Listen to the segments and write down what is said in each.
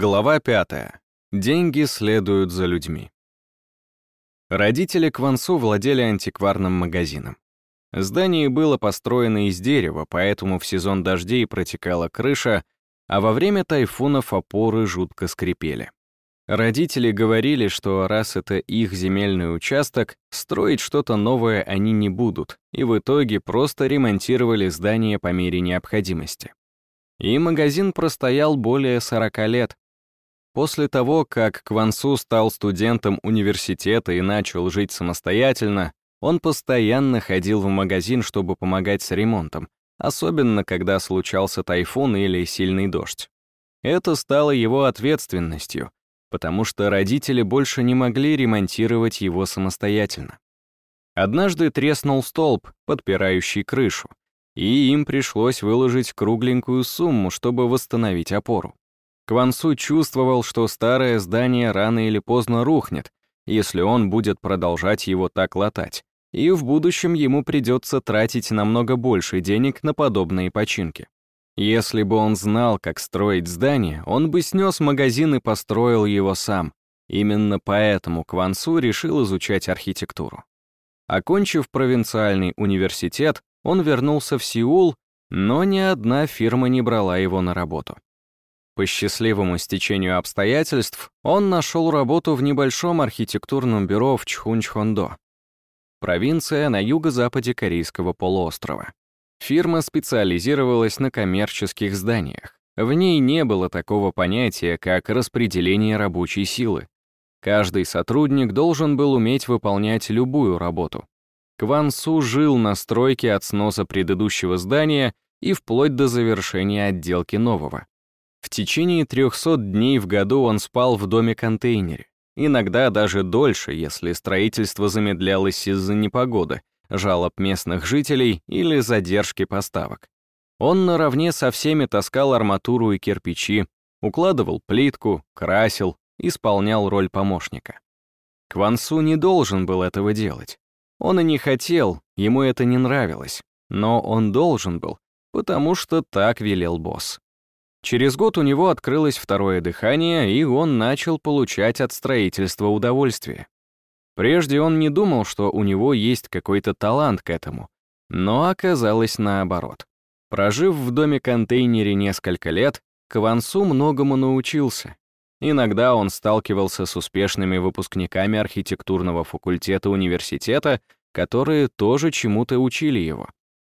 Глава 5. Деньги следуют за людьми. Родители Квансу владели антикварным магазином. Здание было построено из дерева, поэтому в сезон дождей протекала крыша, а во время тайфунов опоры жутко скрипели. Родители говорили, что раз это их земельный участок, строить что-то новое они не будут, и в итоге просто ремонтировали здание по мере необходимости. И магазин простоял более 40 лет. После того, как Квансу стал студентом университета и начал жить самостоятельно, он постоянно ходил в магазин, чтобы помогать с ремонтом, особенно когда случался тайфун или сильный дождь. Это стало его ответственностью, потому что родители больше не могли ремонтировать его самостоятельно. Однажды треснул столб, подпирающий крышу, и им пришлось выложить кругленькую сумму, чтобы восстановить опору. Квансу чувствовал, что старое здание рано или поздно рухнет, если он будет продолжать его так латать, и в будущем ему придется тратить намного больше денег на подобные починки. Если бы он знал, как строить здание, он бы снес магазин и построил его сам. Именно поэтому Квансу решил изучать архитектуру. Окончив провинциальный университет, он вернулся в Сеул, но ни одна фирма не брала его на работу. По счастливому стечению обстоятельств он нашел работу в небольшом архитектурном бюро в Чхунчхондо, провинция на юго-западе Корейского полуострова. Фирма специализировалась на коммерческих зданиях. В ней не было такого понятия, как распределение рабочей силы. Каждый сотрудник должен был уметь выполнять любую работу, Кван Су жил на стройке от сноса предыдущего здания и вплоть до завершения отделки нового. В течение 300 дней в году он спал в доме-контейнере, иногда даже дольше, если строительство замедлялось из-за непогоды, жалоб местных жителей или задержки поставок. Он наравне со всеми таскал арматуру и кирпичи, укладывал плитку, красил, исполнял роль помощника. Квансу не должен был этого делать. Он и не хотел, ему это не нравилось, но он должен был, потому что так велел босс. Через год у него открылось второе дыхание, и он начал получать от строительства удовольствие. Прежде он не думал, что у него есть какой-то талант к этому, но оказалось наоборот. Прожив в доме-контейнере несколько лет, Квансу многому научился. Иногда он сталкивался с успешными выпускниками архитектурного факультета университета, которые тоже чему-то учили его.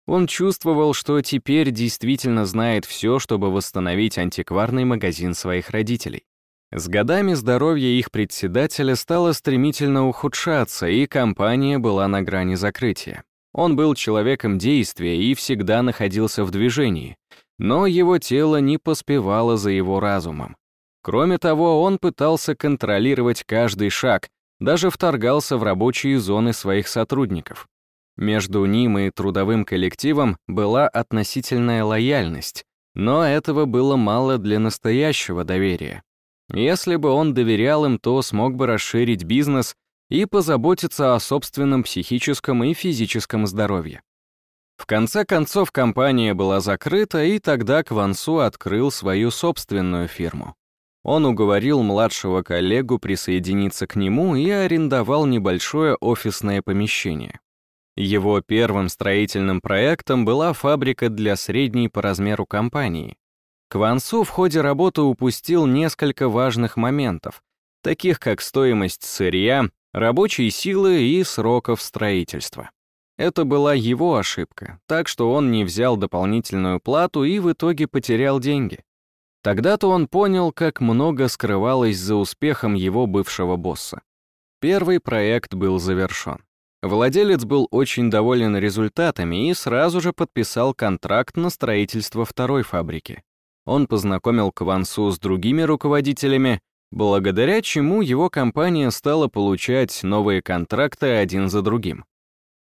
Он чувствовал, что теперь действительно знает все, чтобы восстановить антикварный магазин своих родителей. С годами здоровье их председателя стало стремительно ухудшаться, и компания была на грани закрытия. Он был человеком действия и всегда находился в движении, но его тело не поспевало за его разумом. Кроме того, он пытался контролировать каждый шаг, даже вторгался в рабочие зоны своих сотрудников. Между ним и трудовым коллективом была относительная лояльность, но этого было мало для настоящего доверия. Если бы он доверял им, то смог бы расширить бизнес и позаботиться о собственном психическом и физическом здоровье. В конце концов, компания была закрыта, и тогда Квансу открыл свою собственную фирму. Он уговорил младшего коллегу присоединиться к нему и арендовал небольшое офисное помещение. Его первым строительным проектом была фабрика для средней по размеру компании. Квансу в ходе работы упустил несколько важных моментов, таких как стоимость сырья, рабочей силы и сроков строительства. Это была его ошибка, так что он не взял дополнительную плату и в итоге потерял деньги. Тогда-то он понял, как много скрывалось за успехом его бывшего босса. Первый проект был завершен. Владелец был очень доволен результатами и сразу же подписал контракт на строительство второй фабрики. Он познакомил Квансу с другими руководителями, благодаря чему его компания стала получать новые контракты один за другим.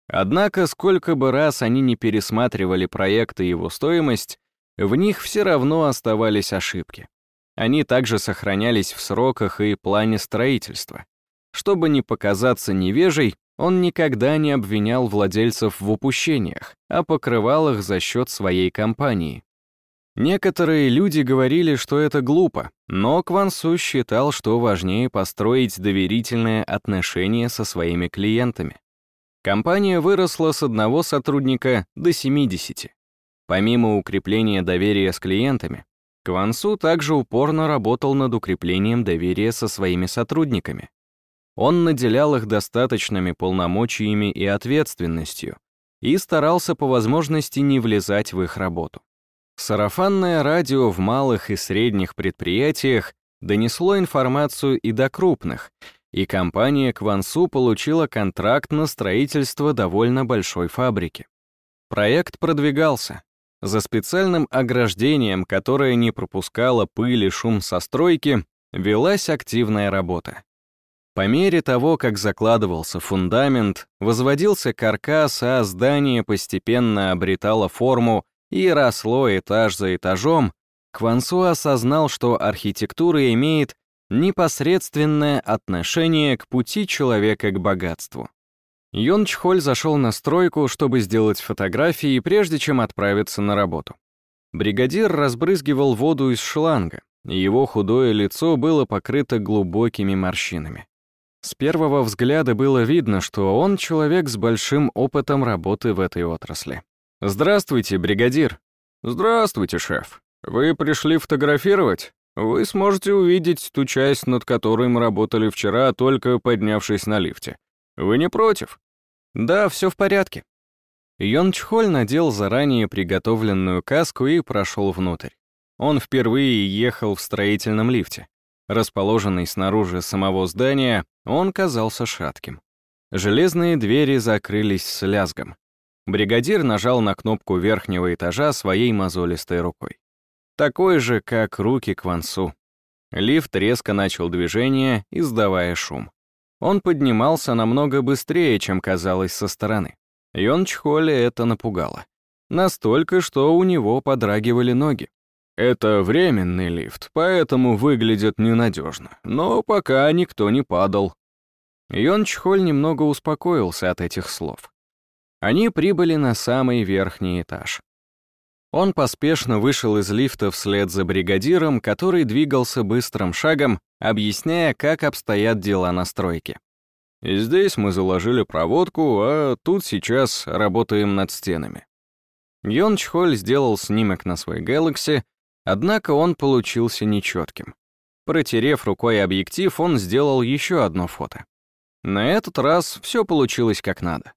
Однако, сколько бы раз они не пересматривали проект и его стоимость, в них все равно оставались ошибки. Они также сохранялись в сроках и плане строительства. Чтобы не показаться невежей, он никогда не обвинял владельцев в упущениях, а покрывал их за счет своей компании. Некоторые люди говорили, что это глупо, но Квансу считал, что важнее построить доверительные отношения со своими клиентами. Компания выросла с одного сотрудника до 70. Помимо укрепления доверия с клиентами, Квансу также упорно работал над укреплением доверия со своими сотрудниками. Он наделял их достаточными полномочиями и ответственностью и старался по возможности не влезать в их работу. Сарафанное радио в малых и средних предприятиях донесло информацию и до крупных, и компания Квансу получила контракт на строительство довольно большой фабрики. Проект продвигался. За специальным ограждением, которое не пропускало пыль и шум со стройки, велась активная работа. По мере того, как закладывался фундамент, возводился каркас, а здание постепенно обретало форму и росло этаж за этажом, Квансу осознал, что архитектура имеет непосредственное отношение к пути человека к богатству. Йон Чхоль зашел на стройку, чтобы сделать фотографии, прежде чем отправиться на работу. Бригадир разбрызгивал воду из шланга, и его худое лицо было покрыто глубокими морщинами. С первого взгляда было видно, что он человек с большим опытом работы в этой отрасли. «Здравствуйте, бригадир». «Здравствуйте, шеф. Вы пришли фотографировать? Вы сможете увидеть ту часть, над которой мы работали вчера, только поднявшись на лифте. Вы не против?» «Да, все в порядке». Йон Чхоль надел заранее приготовленную каску и прошел внутрь. Он впервые ехал в строительном лифте. Расположенный снаружи самого здания, он казался шатким. Железные двери закрылись с лязгом. Бригадир нажал на кнопку верхнего этажа своей мозолистой рукой. Такой же, как руки Квансу. Лифт резко начал движение, издавая шум. Он поднимался намного быстрее, чем казалось со стороны. Йон Чхоли это напугало. Настолько, что у него подрагивали ноги. Это временный лифт, поэтому выглядит ненадежно, но пока никто не падал. Йон Чхоль немного успокоился от этих слов. Они прибыли на самый верхний этаж. Он поспешно вышел из лифта вслед за бригадиром, который двигался быстрым шагом, объясняя, как обстоят дела на стройке. Здесь мы заложили проводку, а тут сейчас работаем над стенами. Йон Чхоль сделал снимок на свой Galaxy, однако он получился нечетким. Протерев рукой объектив, он сделал еще одно фото. На этот раз все получилось как надо.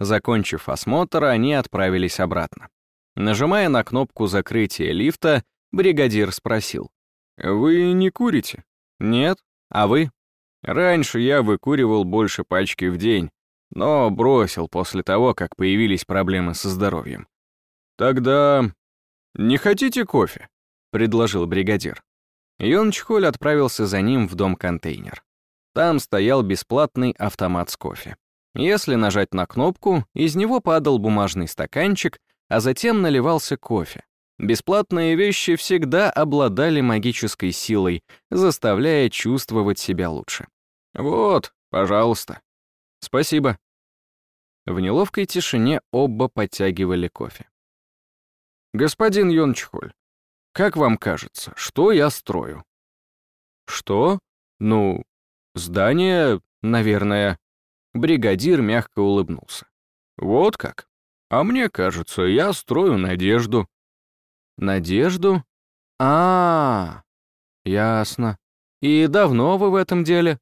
Закончив осмотр, они отправились обратно. Нажимая на кнопку закрытия лифта, бригадир спросил. «Вы не курите?» «Нет. А вы?» «Раньше я выкуривал больше пачки в день, но бросил после того, как появились проблемы со здоровьем». «Тогда не хотите кофе?» — предложил бригадир. Йон Чхоль отправился за ним в дом-контейнер. Там стоял бесплатный автомат с кофе. Если нажать на кнопку, из него падал бумажный стаканчик, а затем наливался кофе. Бесплатные вещи всегда обладали магической силой, заставляя чувствовать себя лучше. «Вот, пожалуйста». «Спасибо». В неловкой тишине оба подтягивали кофе. «Господин Йончхоль, как вам кажется, что я строю?» «Что? Ну, здание, наверное», Бригадир мягко улыбнулся. «Вот как? А мне кажется, я строю надежду». «Надежду? а, -а, -а ясно. И давно вы в этом деле?»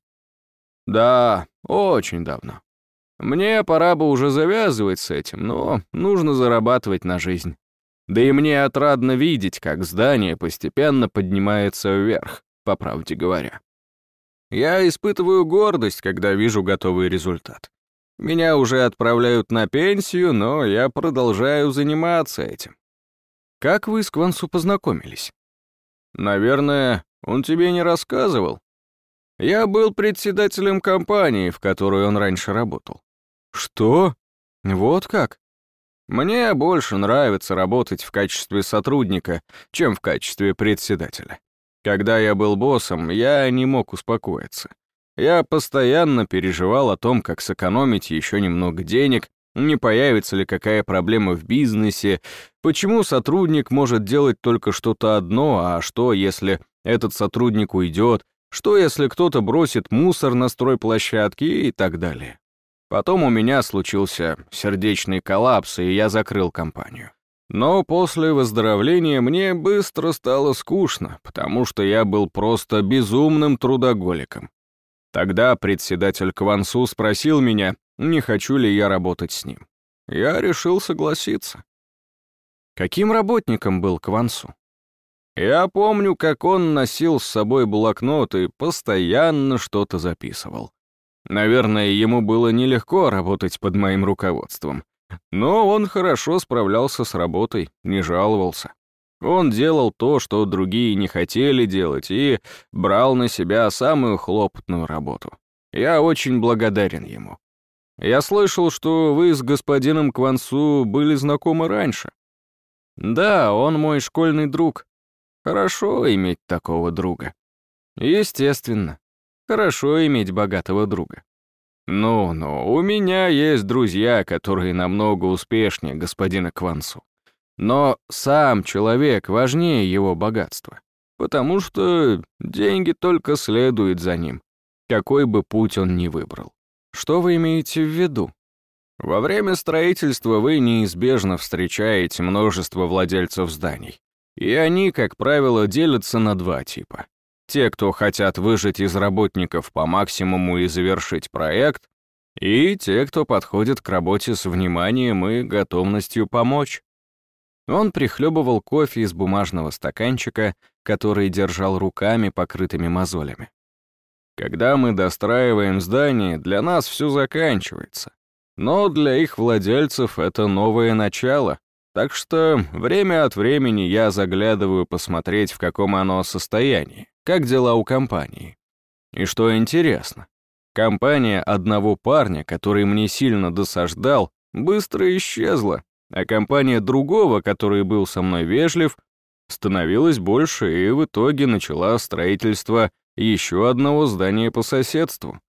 «Да, очень давно. Мне пора бы уже завязывать с этим, но нужно зарабатывать на жизнь. Да и мне отрадно видеть, как здание постепенно поднимается вверх, по правде говоря. Я испытываю гордость, когда вижу готовый результат. Меня уже отправляют на пенсию, но я продолжаю заниматься этим. Как вы с Квансу познакомились? Наверное, он тебе не рассказывал. Я был председателем компании, в которой он раньше работал. Что? Вот как? Мне больше нравится работать в качестве сотрудника, чем в качестве председателя. Когда я был боссом, я не мог успокоиться. Я постоянно переживал о том, как сэкономить еще немного денег, не появится ли какая проблема в бизнесе, почему сотрудник может делать только что-то одно, а что, если этот сотрудник уйдет, что, если кто-то бросит мусор на стройплощадке и так далее. Потом у меня случился сердечный коллапс, и я закрыл компанию. Но после выздоровления мне быстро стало скучно, потому что я был просто безумным трудоголиком. Тогда председатель Квансу спросил меня, не хочу ли я работать с ним. Я решил согласиться. Каким работником был Квансу? Я помню, как он носил с собой блокнот и постоянно что-то записывал. Наверное, ему было нелегко работать под моим руководством. Но он хорошо справлялся с работой, не жаловался. Он делал то, что другие не хотели делать, и брал на себя самую хлопотную работу. Я очень благодарен ему. Я слышал, что вы с господином Квансу были знакомы раньше. Да, он мой школьный друг. Хорошо иметь такого друга. Естественно. Хорошо иметь богатого друга. Ну-ну, у меня есть друзья, которые намного успешнее господина Квансу. Но сам человек важнее его богатства, потому что деньги только следуют за ним, какой бы путь он ни выбрал. Что вы имеете в виду? Во время строительства вы неизбежно встречаете множество владельцев зданий. И они, как правило, делятся на два типа. Те, кто хотят выжать из работников по максимуму и завершить проект, и те, кто подходит к работе с вниманием и готовностью помочь. Он прихлебывал кофе из бумажного стаканчика, который держал руками, покрытыми мозолями. Когда мы достраиваем здание, для нас все заканчивается. Но для их владельцев это новое начало. Так что время от времени я заглядываю посмотреть, в каком оно состоянии, как дела у компании. И что интересно, компания одного парня, который мне сильно досаждал, быстро исчезла, а компания другого, который был со мной вежлив, становилась больше и в итоге начала строительство еще одного здания по соседству.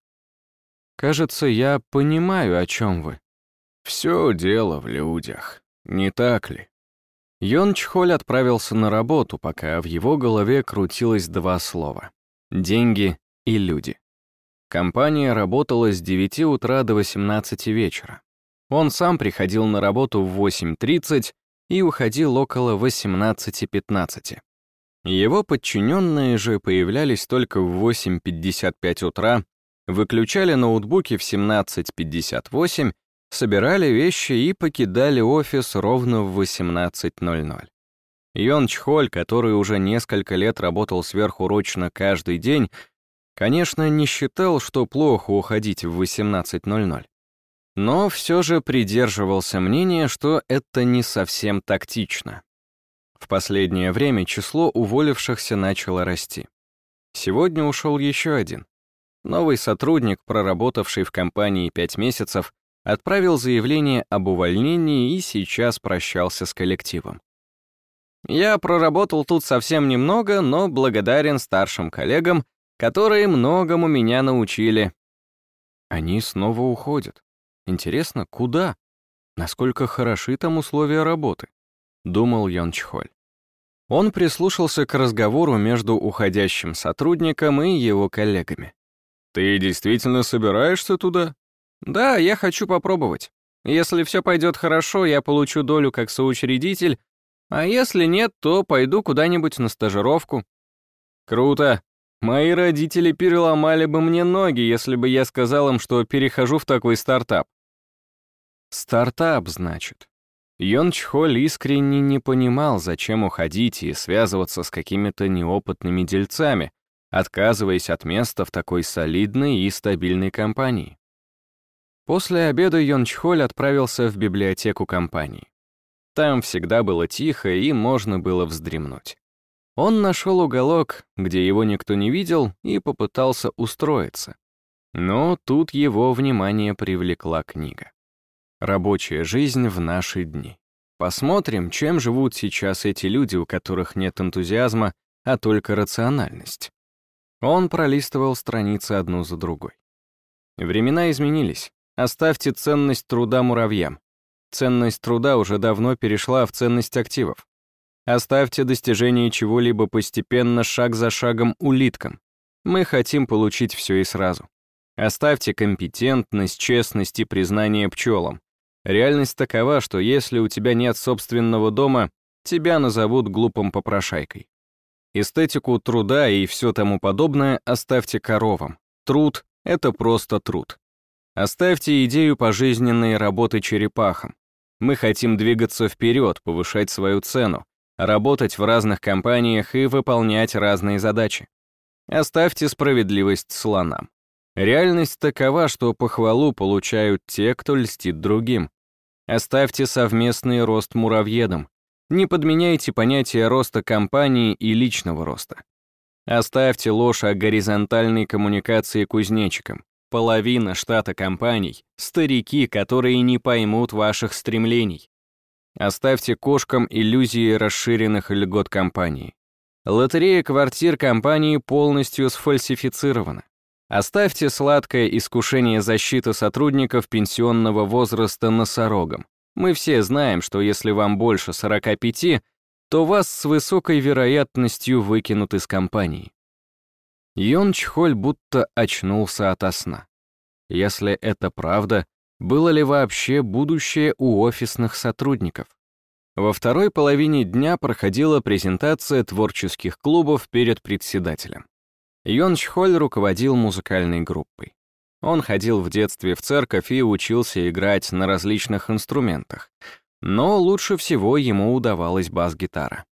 Кажется, я понимаю, о чем вы. Все дело в людях, не так ли? Йон Чхоль отправился на работу, пока в его голове крутилось два слова — деньги и люди. Компания работала с 9 утра до 18 вечера. Он сам приходил на работу в 8.30 и уходил около 18.15. Его подчиненные же появлялись только в 8.55 утра, выключали ноутбуки в 17.58, собирали вещи и покидали офис ровно в 18.00. Йон Чхоль, который уже несколько лет работал сверхурочно каждый день, конечно, не считал, что плохо уходить в 18.00. Но все же придерживался мнения, что это не совсем тактично. В последнее время число уволившихся начало расти. Сегодня ушел еще один. Новый сотрудник, проработавший в компании пять месяцев, отправил заявление об увольнении и сейчас прощался с коллективом. Я проработал тут совсем немного, но благодарен старшим коллегам, которые многому меня научили. Они снова уходят. Интересно, куда? Насколько хороши там условия работы? Думал Йон Чхоль. Он прислушался к разговору между уходящим сотрудником и его коллегами. «Ты действительно собираешься туда?» «Да, я хочу попробовать. Если все пойдет хорошо, я получу долю как соучредитель, а если нет, то пойду куда-нибудь на стажировку». «Круто. Мои родители переломали бы мне ноги, если бы я сказал им, что перехожу в такой стартап». «Стартап, значит?» Йон Чхоль искренне не понимал, зачем уходить и связываться с какими-то неопытными дельцами, отказываясь от места в такой солидной и стабильной компании. После обеда Йон Чхоль отправился в библиотеку компании. Там всегда было тихо и можно было вздремнуть. Он нашел уголок, где его никто не видел, и попытался устроиться. Но тут его внимание привлекла книга. Рабочая жизнь в наши дни. Посмотрим, чем живут сейчас эти люди, у которых нет энтузиазма, а только рациональность. Он пролистывал страницы одну за другой. Времена изменились. Оставьте ценность труда муравьям. ценность труда уже давно перешла в ценность активов. Оставьте достижение чего-либо постепенно, шаг за шагом, улиткам. Мы хотим получить все и сразу. Оставьте компетентность, честность и признание пчелам. Реальность такова, что если у тебя нет собственного дома, тебя назовут глупым попрошайкой. Эстетику труда и все тому подобное оставьте коровам. Труд — это просто труд. Оставьте идею пожизненной работы черепахам. Мы хотим двигаться вперед, повышать свою цену, работать в разных компаниях и выполнять разные задачи. Оставьте справедливость слонам. Реальность такова, что похвалу получают те, кто льстит другим. Оставьте совместный рост муравьедам. Не подменяйте понятие роста компании и личного роста. Оставьте ложь о горизонтальной коммуникации кузнечикам. Половина штата компаний — старики, которые не поймут ваших стремлений. Оставьте кошкам иллюзии расширенных льгот компании. Лотерея квартир компании полностью сфальсифицирована. Оставьте сладкое искушение защиты сотрудников пенсионного возраста носорогом. Мы все знаем, что если вам больше 45, то вас с высокой вероятностью выкинут из компании. Йон Чхоль будто очнулся ото сна. Если это правда, было ли вообще будущее у офисных сотрудников? Во второй половине дня проходила презентация творческих клубов перед председателем. Йон Чхоль руководил музыкальной группой. Он ходил в детстве в церковь и учился играть на различных инструментах, но лучше всего ему удавалась бас-гитара.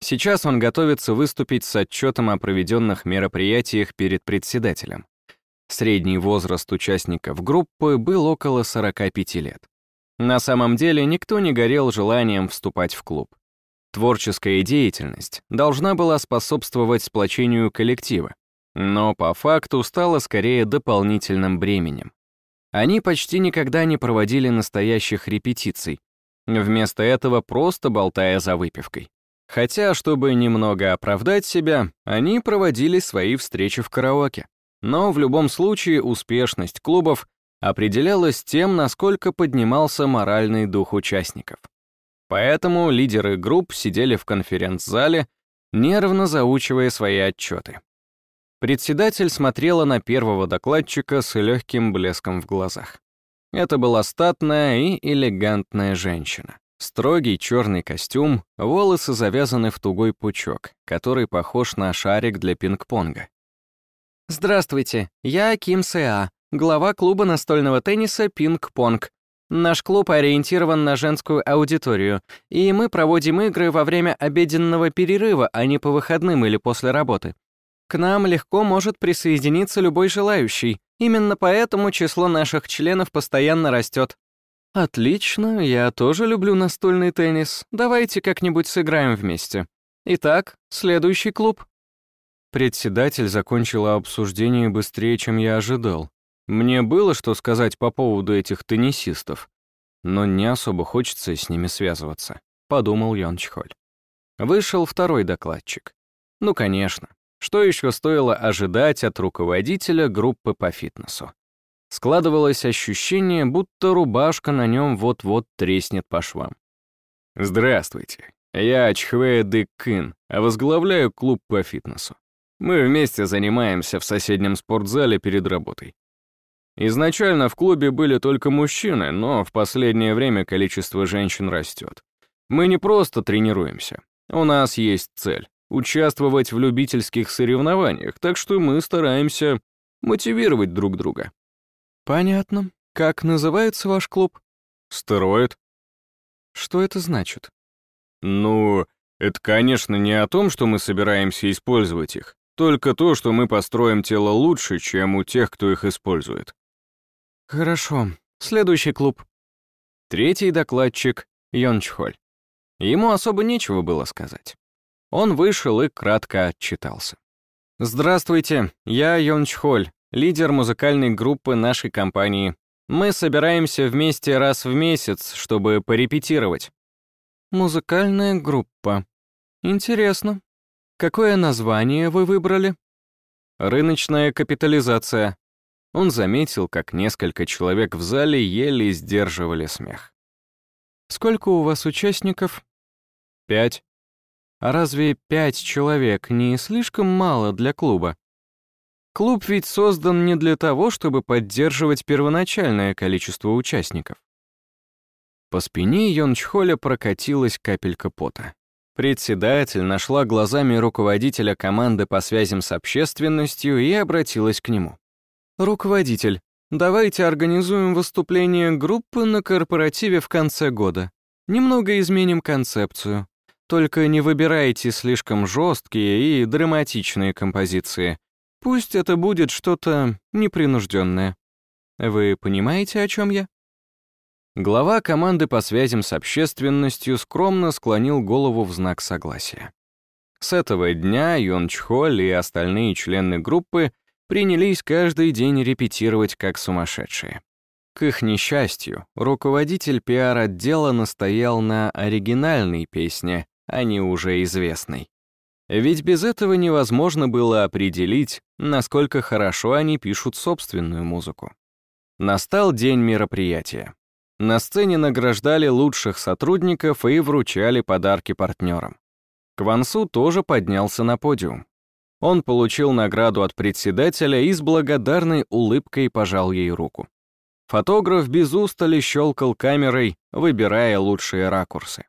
Сейчас он готовится выступить с отчетом о проведенных мероприятиях перед председателем. Средний возраст участников группы был около 45 лет. На самом деле никто не горел желанием вступать в клуб. Творческая деятельность должна была способствовать сплочению коллектива, но по факту стала скорее дополнительным бременем. Они почти никогда не проводили настоящих репетиций, вместо этого просто болтая за выпивкой. Хотя, чтобы немного оправдать себя, они проводили свои встречи в караоке. Но в любом случае успешность клубов определялась тем, насколько поднимался моральный дух участников. Поэтому лидеры групп сидели в конференц-зале, нервно заучивая свои отчеты. Председатель смотрела на первого докладчика с легким блеском в глазах. Это была статная и элегантная женщина. Строгий черный костюм, волосы завязаны в тугой пучок, который похож на шарик для пинг-понга. «Здравствуйте, я Ким Сэа, глава клуба настольного тенниса «Пинг-понг». Наш клуб ориентирован на женскую аудиторию, и мы проводим игры во время обеденного перерыва, а не по выходным или после работы. К нам легко может присоединиться любой желающий. Именно поэтому число наших членов постоянно растет. Отлично, я тоже люблю настольный теннис. Давайте как-нибудь сыграем вместе. Итак, следующий клуб. Председатель закончила обсуждение быстрее, чем я ожидал. Мне было что сказать по поводу этих теннисистов, но не особо хочется с ними связываться, подумал Йон Чхоль. Вышел второй докладчик. Ну, конечно. Что еще стоило ожидать от руководителя группы по фитнесу? Складывалось ощущение, будто рубашка на нем вот-вот треснет по швам. «Здравствуйте, я Чхве Дык а возглавляю клуб по фитнесу. Мы вместе занимаемся в соседнем спортзале перед работой. Изначально в клубе были только мужчины, но в последнее время количество женщин растет. Мы не просто тренируемся. У нас есть цель — участвовать в любительских соревнованиях, так что мы стараемся мотивировать друг друга. Понятно. Как называется ваш клуб? Стероид. Что это значит? Ну, это, конечно, не о том, что мы собираемся использовать их, только то, что мы построим тело лучше, чем у тех, кто их использует. Хорошо. Следующий клуб. Третий докладчик — Йончхоль. Ему особо нечего было сказать. Он вышел и кратко отчитался. «Здравствуйте, я Йончхоль, лидер музыкальной группы нашей компании. Мы собираемся вместе раз в месяц, чтобы порепетировать». «Музыкальная группа. Интересно. Какое название вы выбрали?» «Рыночная капитализация», он заметил, как несколько человек в зале еле сдерживали смех. Сколько у вас участников? Пять. А разве пять человек не слишком мало для клуба? Клуб ведь создан не для того, чтобы поддерживать первоначальное количество участников. По спине Йончхоля прокатилась капелька пота. Председатель нашла глазами руководителя команды по связям с общественностью и обратилась к нему. «Руководитель, давайте организуем выступление группы на корпоративе в конце года. Немного изменим концепцию. Только не выбирайте слишком жесткие и драматичные композиции. Пусть это будет что-то непринужденное. Вы понимаете, о чем я?» Глава команды по связям с общественностью скромно склонил голову в знак согласия. С этого дня Йон Чхоль и остальные члены группы принялись каждый день репетировать как сумасшедшие. К их несчастью, руководитель пиар-отдела настоял на оригинальной песне, а не уже известной. Ведь без этого невозможно было определить, насколько хорошо они пишут собственную музыку. Настал день мероприятия. На сцене награждали лучших сотрудников и вручали подарки партнерам. Квансу тоже поднялся на подиум. Он получил награду от председателя и с благодарной улыбкой пожал ей руку. Фотограф без устали щелкал камерой, выбирая лучшие ракурсы.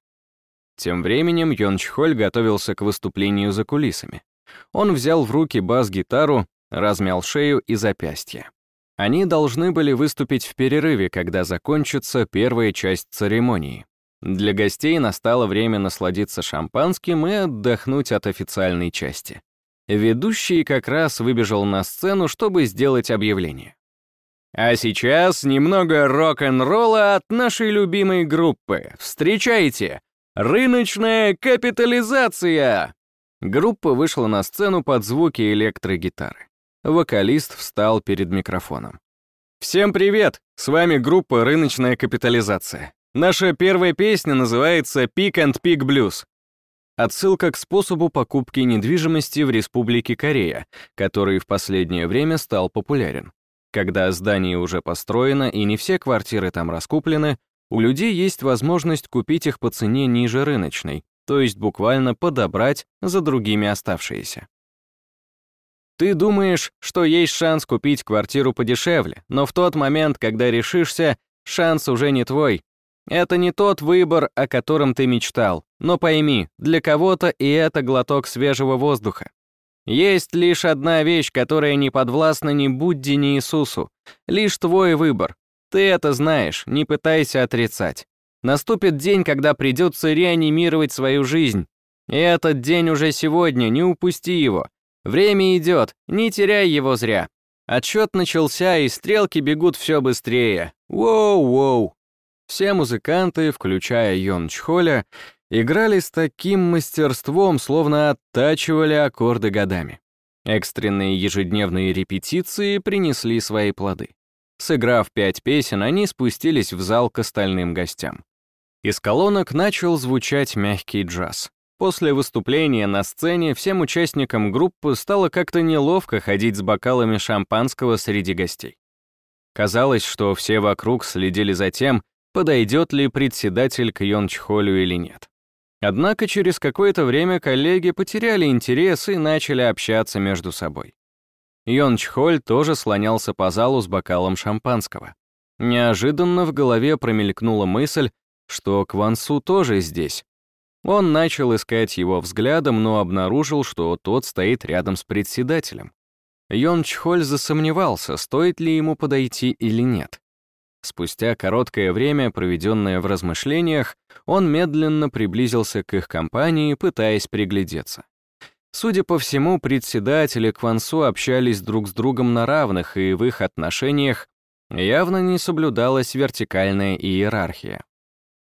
Тем временем Йон Чхоль готовился к выступлению за кулисами. Он взял в руки бас-гитару, размял шею и запястье. Они должны были выступить в перерыве, когда закончится первая часть церемонии. Для гостей настало время насладиться шампанским и отдохнуть от официальной части. Ведущий как раз выбежал на сцену, чтобы сделать объявление. А сейчас немного рок-н-ролла от нашей любимой группы. Встречайте! Рыночная капитализация! Группа вышла на сцену под звуки электрогитары вокалист встал перед микрофоном. «Всем привет! С вами группа «Рыночная капитализация». Наша первая песня называется «Peak and Peak Blues». Отсылка к способу покупки недвижимости в Республике Корея, который в последнее время стал популярен. Когда здание уже построено и не все квартиры там раскуплены, у людей есть возможность купить их по цене ниже рыночной, то есть буквально подобрать за другими оставшиеся. Ты думаешь, что есть шанс купить квартиру подешевле, но в тот момент, когда решишься, шанс уже не твой. Это не тот выбор, о котором ты мечтал. Но пойми, для кого-то и это глоток свежего воздуха. Есть лишь одна вещь, которая не подвластна ни Будде, ни Иисусу. Лишь твой выбор. Ты это знаешь, не пытайся отрицать. Наступит день, когда придется реанимировать свою жизнь. И этот день уже сегодня, не упусти его. Время идет, не теряй его зря. Отчет начался, и стрелки бегут все быстрее. Воу-воу. Все музыканты, включая Йон Чхоля, играли с таким мастерством, словно оттачивали аккорды годами. Экстренные ежедневные репетиции принесли свои плоды. Сыграв пять песен, они спустились в зал к остальным гостям. Из колонок начал звучать мягкий джаз. После выступления на сцене всем участникам группы стало как-то неловко ходить с бокалами шампанского среди гостей. Казалось, что все вокруг следили за тем, подойдет ли председатель к Йончхолю или нет. Однако через какое-то время коллеги потеряли интерес и начали общаться между собой. Йончхоль тоже слонялся по залу с бокалом шампанского. Неожиданно в голове промелькнула мысль, что Квансу тоже здесь, он начал искать его взглядом, но обнаружил, что тот стоит рядом с председателем. Йон Чхоль засомневался, стоит ли ему подойти или нет. Спустя короткое время, проведенное в размышлениях, он медленно приблизился к их компании, пытаясь приглядеться. Судя по всему, председатели Квансу общались друг с другом на равных, и в их отношениях явно не соблюдалась вертикальная иерархия.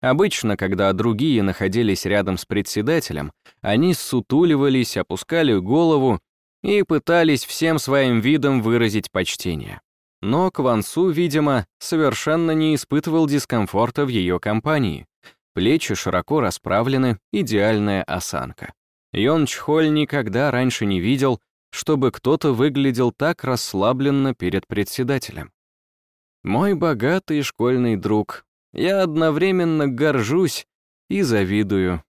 Обычно, когда другие находились рядом с председателем, они сутуливались, опускали голову и пытались всем своим видом выразить почтение. Но Квансу, видимо, совершенно не испытывал дискомфорта в ее компании. Плечи широко расправлены, идеальная осанка. Йон Чхоль никогда раньше не видел, чтобы кто-то выглядел так расслабленно перед председателем. «Мой богатый школьный друг», Я одновременно горжусь и завидую.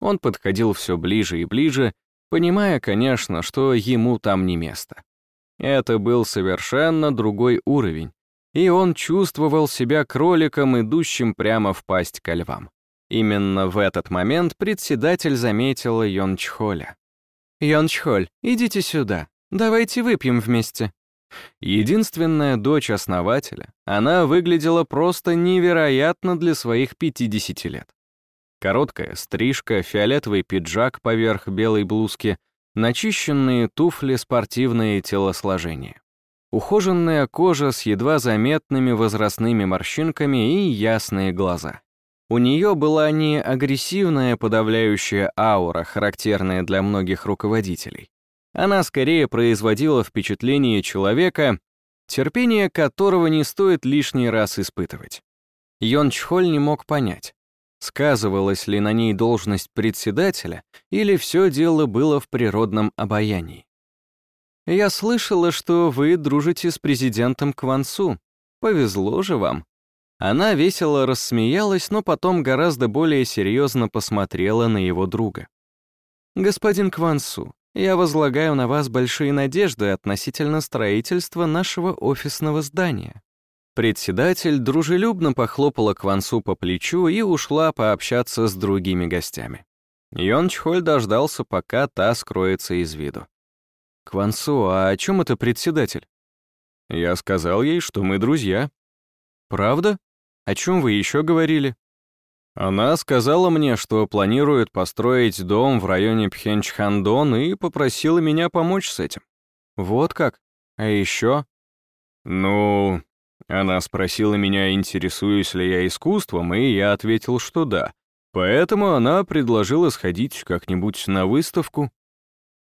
Он подходил все ближе и ближе, понимая, конечно, что ему там не место. Это был совершенно другой уровень, и он чувствовал себя кроликом, идущим прямо в пасть ко львам. Именно в этот момент председатель заметил Йончхоля. «Йончхоль, идите сюда, давайте выпьем вместе». Единственная дочь основателя, она выглядела просто невероятно для своих 50 лет. Короткая стрижка, фиолетовый пиджак поверх белой блузки, начищенные туфли, спортивное телосложение. Ухоженная кожа с едва заметными возрастными морщинками и ясные глаза. У нее была не агрессивная подавляющая аура, характерная для многих руководителей. Она скорее производила впечатление человека, терпение которого не стоит лишний раз испытывать. Йон Чхоль не мог понять, сказывалась ли на ней должность председателя или все дело было в природном обаянии. «Я слышала, что вы дружите с президентом Квансу. Повезло же вам», она весело рассмеялась, но потом гораздо более серьезно посмотрела на его друга. «Господин Квансу, я возлагаю на вас большие надежды относительно строительства нашего офисного здания». Председатель дружелюбно похлопала Квансу по плечу и ушла пообщаться с другими гостями. Йон Чхоль дождался, пока та скроется из виду. «Квансу, а о чем это председатель?» «Я сказал ей, что мы друзья». «Правда?» О чем вы еще говорили? Она сказала мне, что планирует построить дом в районе Пхенчхандон и попросила меня помочь с этим. Вот как? А еще? Ну, она спросила меня, интересуюсь ли я искусством, и я ответил, что да. Поэтому она предложила сходить как-нибудь на выставку.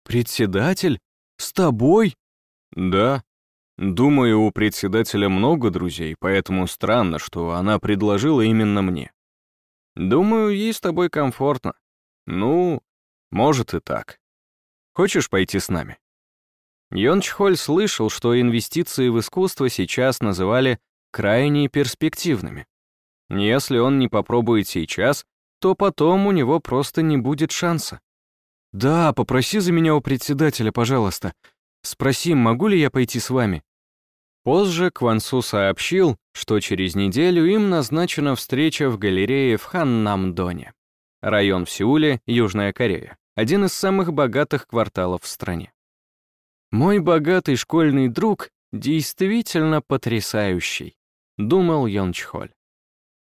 Председатель? С тобой? Да. Думаю, у председателя много друзей, поэтому странно, что она предложила именно мне. Думаю, ей с тобой комфортно. Ну, может и так. Хочешь пойти с нами? Йон Чхоль слышал, что инвестиции в искусство сейчас называли крайне перспективными. Если он не попробует сейчас, то потом у него просто не будет шанса. «Да, попроси за меня у председателя, пожалуйста. Спроси, могу ли я пойти с вами?» Позже Квансу сообщил, что через неделю им назначена встреча в галерее в Ханнамдоне. Район в Сеуле, Южная Корея. Один из самых богатых кварталов в стране. «Мой богатый школьный друг действительно потрясающий», — думал Йон.